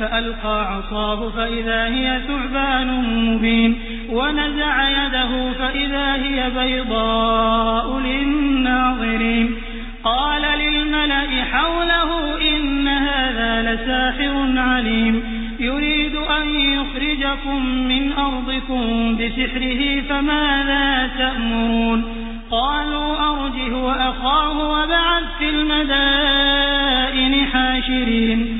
فَأَلْقَىٰ عَصَاهُ فَإِذَا هِيَ ثُعْبَانٌ مُّبِينٌ وَنَزَعَ يَدَهُ فَإِذَا هِيَ بَيْضَاءُ لِلنَّاظِرِينَ. قَالَ لِلْمَلَإِ حَوْلَهُ إِنَّ هَٰذَا لَسَاحِرٌ عَلِيمٌ. يُرِيدُ أَن يُخْرِجَكُم مِّنْ أَرْضِكُم بِسِحْرِهِ فَمَاذَا تَأْمُرُونَ؟ قَالُوا أَرْجِهْ وَأَخَاهُ وَابْعَثْ فِي الْمَدَائِنِ حَاشِرِينَ.